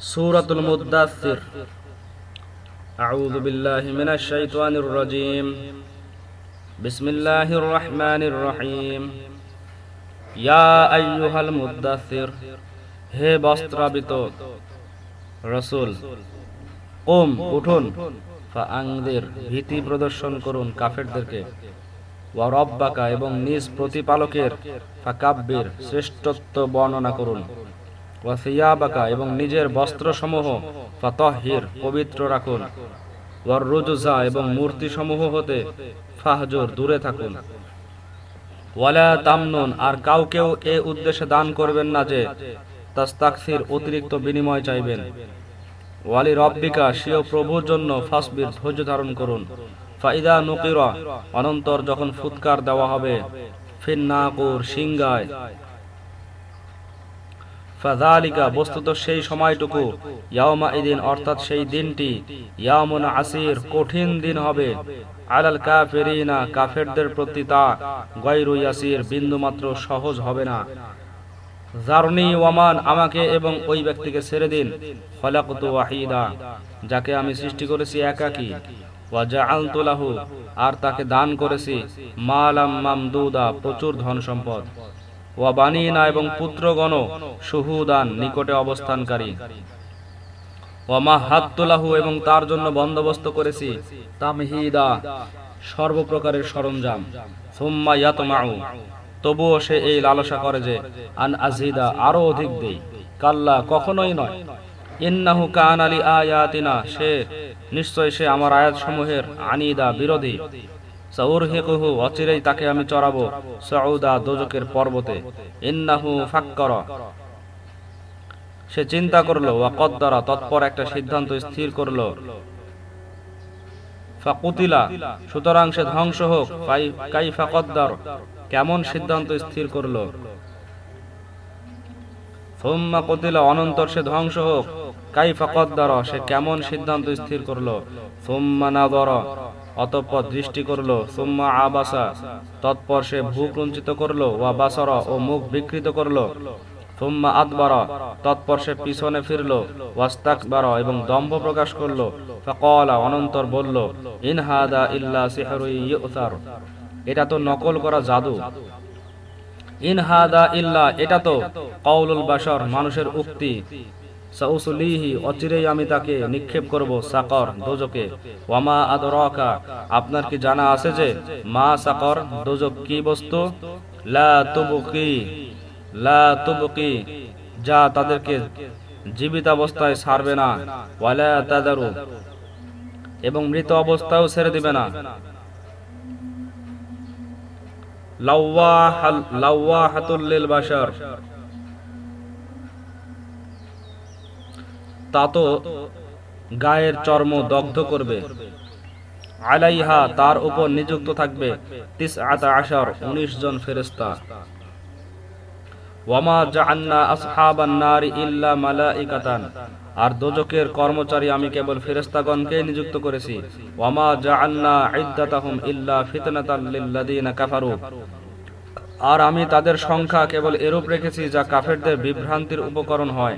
سورة المدثر أعوذ بالله من الشيطان الرجيم بسم الله الرحمن الرحيم يا أيها المدثر হে বস্ত্রাবিত রসুল ওম উঠুন ফাআংদের ভীতি প্রদর্শন করুন কাফেরদেরকে ওয়া রব্বাকা এবং নিজ প্রতিপালকের ফাকাব্বির শ্রেষ্ঠত্ব বর্ণনা করুন ওয়া সিয়াবাকা, এবং নিজের বস্ত্রসমূহ ফাতহির, পবিত্র রাখুন। ওয়ার রুজুজা, এবং মূর্তিসমূহ হতে ফাহজুর, দূরে থাকুন। ওয়ালা তামনুন, আর কাউকেও এ উদ্দেশ্যে দান করবেন না যে তাস্তাকসির অতিরিক্ত বিনিময় চাইবেন। ওয়ালি রব্বিকা সিও প্রভুর জন্য ফাসবির ধৈর্য ধারণ করুন। ফাইদা নকিরা, অনন্তর যখন ফুৎকার দেওয়া হবে, ফিন্নাকুর, সিংগায় ফাযালিকা বস্তুত সেই সময়টুকু ইয়াওমা ইদিন অর্থাৎ সেই দিনটি, ইয়ামুন আসির, কঠিন দিন হবে। আলাল কাফিরিনা, কাফেরদের প্রতি তা গায়রু ইয়াসির, বিন্দুমাত্র সহজ হবে না। জারনি ওয়ামান আমাকে এবং ওই ব্যক্তিকে ছেড়ে দিন। খলাকতু ওয়াহিদা, যাকে আমি সৃষ্টি করেছি একাকী। ওয়া জাআলতু লাহু, আর তাকে দান করেছি। মালাম মামদুদা, প্রচুর ধন সম্পদ ওয়া বানিনা এবং পুত্রগণ সুহুদান নিকটে অবস্থানকারী। ওয়ামা হাত্তুলাহু এবং তার জন্য বন্দোবস্ত করেছি তামহিদা, সর্বপ্রকারের সরঞ্জাম। সুম্মা ইয়াতমাউ, তবুও সে এই লালসা করে যে, আন আজিদা আরও অধিক দেই, কাল্লা কখনোই নয়। ইন্নাহু কান আলী আয়াতিনা, সে, নিশ্চয় সে আমার আয়াত সমূহের আনিদা বিরোধী। অচিরেই তাকে আমি চড়াবো সউদা দোজকের পর্বতে। ইন্নাহু ফাক্কর। সে চিন্তা করল, ওয়া কদ্দারা তৎপর একটা সিদ্ধান্ত স্থির করল। সুতরাং সে ধ্বংস হোক কাই ফাকদ্দার কেমন সিদ্ধান্ত স্থির করল। কতিলা, অনন্তর সে ধ্বংস হোক কাই ফাকদ্দার সে কেমন সিদ্ধান্ত স্থির করল। অতঃপর দৃষ্টি করল, সোম্মা আবাসা। তৎপর সে ভূকুঞ্চিত করল, ওয়া বাসর। ও মুখ বিকৃত করল, সোম্মা আদবার। তৎপর সে পিছনে ফিরলো, ওয়াস্তাকবার। এবং দম্ভ প্রকাশ করল, ফকলা। অনন্তর বলল ইনহাদা ইল্লা সিহরুই ইউসার। এটা তো নকল করা জাদু। ইনহাদা ইল্লা। এটা তো কৌলুল বাসর মানুষের উক্তি। সাউসুলিহি, অচিরেই আমি তাকে নিক্ষেপ করব, সাকর দোজকে ওয়ামা আদরকা, আপনার কি জানা আছে যে, মা সাকর দোজক কি বস্তু? লা তুবকি লা তুবকি, যা তাদেরকে জীবিত অবস্থায় ছাড়বে না। ওয়ালা তাদারু, এবং মৃত অবস্থাও ছেড়ে দিবে না। লাওয়াহাতুল বাশার। তা তো গায়ের চর্ম দগ্ধ করবে। আলাইহা তার উপর নিযুক্ত থাকবে। তিস আতা আশার উনিশ জন ফেরেস্তা ওয়ামা জাআন্না আসহাবান ইল্লা আর দোজকের কর্মচারী আমি কেবল ফেরেশতাগণকে নিযুক্ত করেছি। ওয়ামা জাআন্না ইদ্দাতাহুম ইল্লা ফিতনাতাল কাফারু। আর আমি তাদের সংখ্যা কেবল এরূপ রেখেছি যা কাফেরদের বিভ্রান্তির উপকরণ হয়।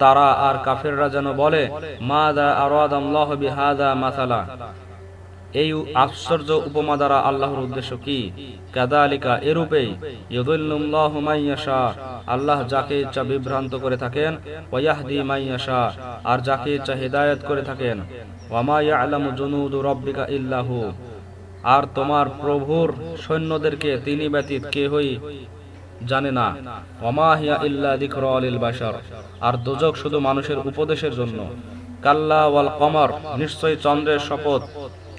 তারা আর কাফেররা যেন বলে, মাদা আরাদাল্লাহু বিহাদা মাসালা। এই আশ্চর্য উপমা দ্বারা আল্লাহর উদ্দেশ্য কি? কাদালিকা এরূপেই ইউদুল্লুল্লাহু মাইয়াশা আল্লাহ যাকে ইচ্ছা বিভ্রান্ত করে থাকেন আর যাকে ইচ্ছা হিদায়াত করে থাকেন ইল্লাহু। আর তোমার প্রভুর সৈন্যদেরকে তিনি ব্যতীত কেহই জানে না। অমাহিয়া ইল্লা আর দোজক শুধু মানুষের উপদেশের জন্য। কাল্লা ওয়াল কমর নিশ্চয় চন্দ্রের শপথ।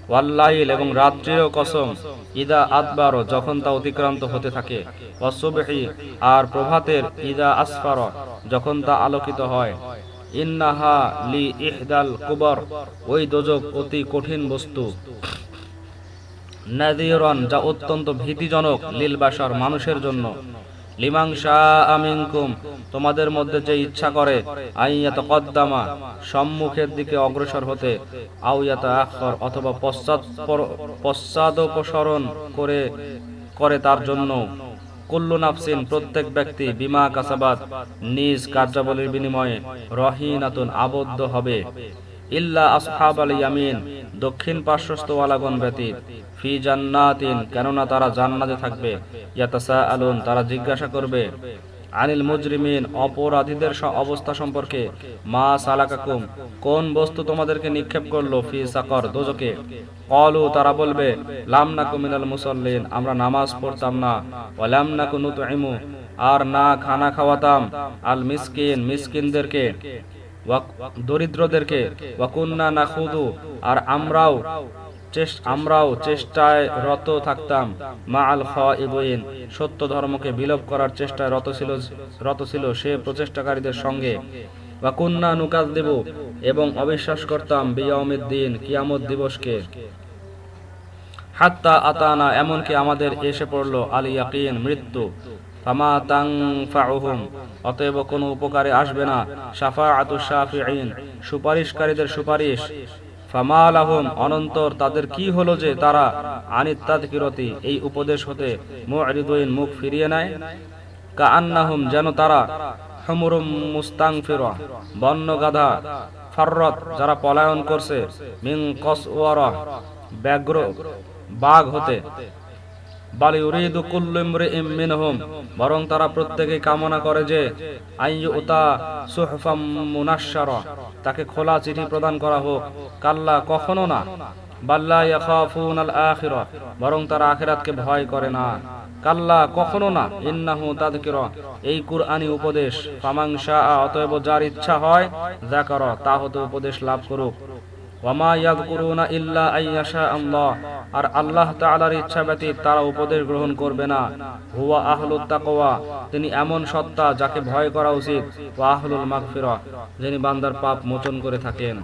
ওয়াল্লাইল এবং রাত্রিরও কসম, ইদা আদবার যখন তা অতিক্রান্ত হতে থাকে। আর প্রভাতের ইদা আসফার যখন তা আলোকিত হয়। ইন্নাহা লি ইহদাল কুবর, ওই দোজক অতি কঠিন বস্তু। নাদিরন যা অত্যন্ত ভীতিজনক লিলবাসার মানুষের জন্য। আমিনকুম তোমাদের মধ্যে যে ইচ্ছা করে কদ্দামা সম্মুখের দিকে অগ্রসর হতে আউয়াত আখর অথবা পশ্চাৎ পশ্চাদপসরণ করে করে তার জন্য। কুল্লু নাফসিন, প্রত্যেক ব্যক্তি, বিমা কাসাবাদ নিজ কার্যাবলীর বিনিময়ে রহিনাতুন আবদ্ধ হবে। ইল্লা আসহাব আল ইয়ামিন, দক্ষিণ পার্শ্বস্থ ওয়ালাগন ব্যতীত, ফি জান্নাতিন, কেননা তারা জান্নাতে থাকবে। ইয়াতাসা আলুন তারা জিজ্ঞাসা করবে, আনিল মুজরিমিন, অপরাধীদের অবস্থা সম্পর্কে, মা সালাকাকুম, কোন বস্তু তোমাদেরকে নিক্ষেপ করল? ফি সাকর দোজকে কলু তারা বলবে, লাম নাকু মিনাল মুসল্লিন, আমরা নামাজ পড়তাম না। ওয়ালাম নাকু নুতইমু আর না খানা খাওয়াতাম। আল মিসকিন, মিসকিনদেরকে দরিদ্রদেরকে, ওয়াকুন্না নাখুদু, আর আমরাও আমরাও চেষ্টায় রত থাকতাম। মা আল খাইবুইন সত্য ধর্মকে বিলোপ করার চেষ্টায় রত ছিল রত ছিল সে প্রচেষ্টাকারীদের সঙ্গে। ওয়াকুন্না নুকাজ দেব এবং অবিশ্বাস করতাম বিয়মের দিন কিয়ামত দিবসকে। হাত্তা আতানা, এমনকি আমাদের এসে পড়ল আল ইয়াকিন মৃত্যু। ফামা তাংফাউহুম অতএব কোনো উপকারে আসবে না। শাফাআতু শাফিঈন, সুপারিশকারীদের সুপারিশ। ফামা লাহুম, অনন্তর তাদের কি হলো যে তারা আনিত তাদকিরতি, এই উপদেশ হতে মুআরিদুইন মুখ ফিরিয়ে নেয়? কাআন্নাহুম, যেন তারা হুমুরুম মুস্তাংফিরা বন্য গাধা ফাররত, যারা পলায়ন করছে, মিন কসওয়ারা, ব্যাঘ্র, বাঘ হতে। বালি উরিদু কুল্লু ইমরিইম বরং তারা প্রত্যেকেই কামনা করে যে মুনাশশারা। তাকে খোলা চিঠি প্রদান করা হোক। কাল্লা, কখনো না। বাল্লা ইয়াখাফুন আল আখিরা বরং তারা আখিরাতকে ভয় করে না। কাল্লা, কখনো না। ইন্নাহু তাদকিরা এই কুরআনী উপদেশ। ফামাং শাআ, অতএব যার ইচ্ছা হয়, যাকার তা হতে উপদেশ লাভ করুক। আর আল্লাহ তালার ইচ্ছা ব্যতীত তারা উপদেশ গ্রহণ করবে না। হুয়া আহলুত তাকোয়া তিনি এমন সত্তা যাকে ভয় করা উচিত। ওয়া আহলুল মাগফিরা। যিনি বান্দার পাপ মোচন করে থাকেন।